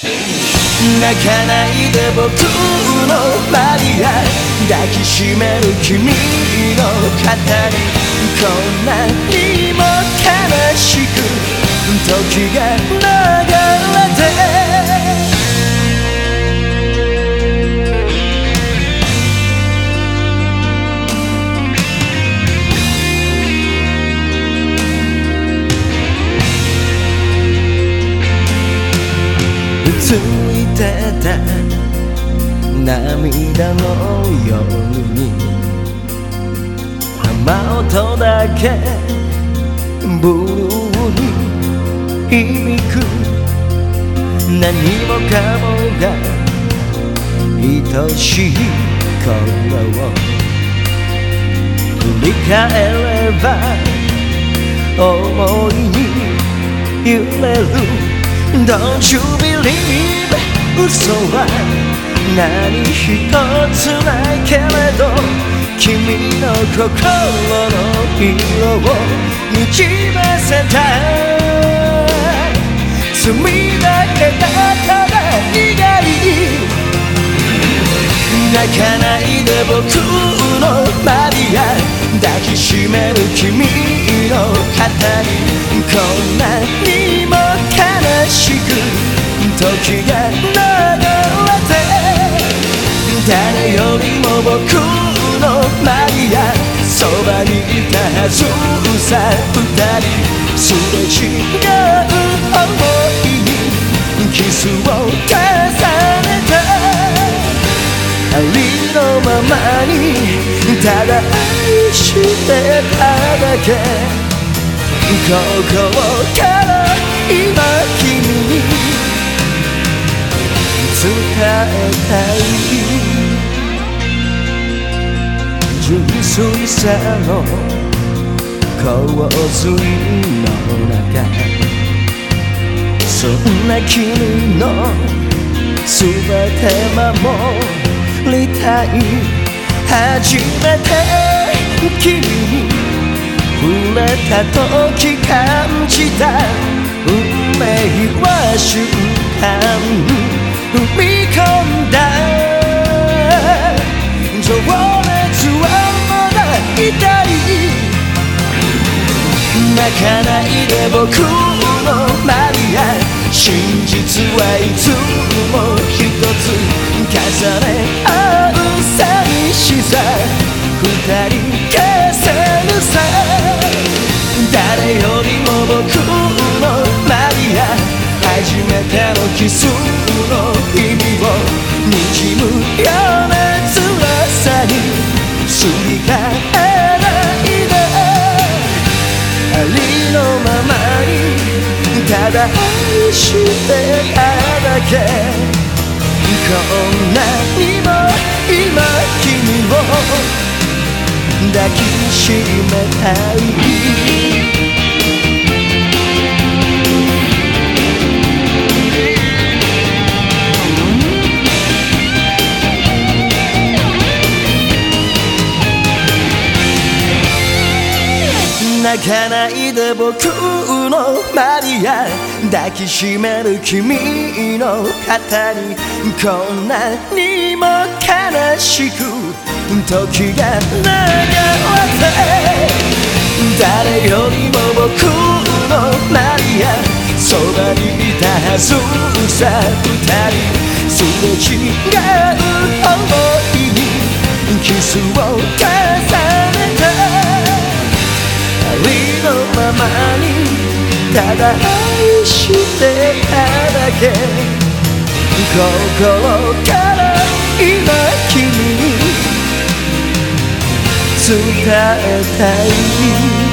泣かないで僕のバリア抱きしめる君の肩にこんなにも悲しく時が流れついてた涙の夜に雨音だけブルーに響く。何もかもが愛しい頃を。振り返れば思いに揺れる。Don't you believe? 嘘は何一つないけれど君の心の色をにじませた罪だけがただ苦い泣かないで僕のマリア抱きしめる君。時が流れて誰よりも僕のマリアそばにいたはずさ二人すれ違う想いにキスを重ねたありのままにただ愛してただけ心から今君に伝えたい純粋さの洪水の中そんな君の全て守りたい初めて君に触れた時感じた運命は瞬間踏み込んだ。情熱はまだ痛い。泣かないで僕のマリア。真実はいつも一つ重ね合う寂しさ。二人のままにただ愛してただけこんなにも今君を抱きしめたい。泣かないで僕のマリア抱きしめる君の肩にこんなにも悲しく時が流れて誰よりも僕のマリアそばにいたはずさ二人すれ違う想いにキスを重ねただ愛してただけ。心から今君に伝えたい。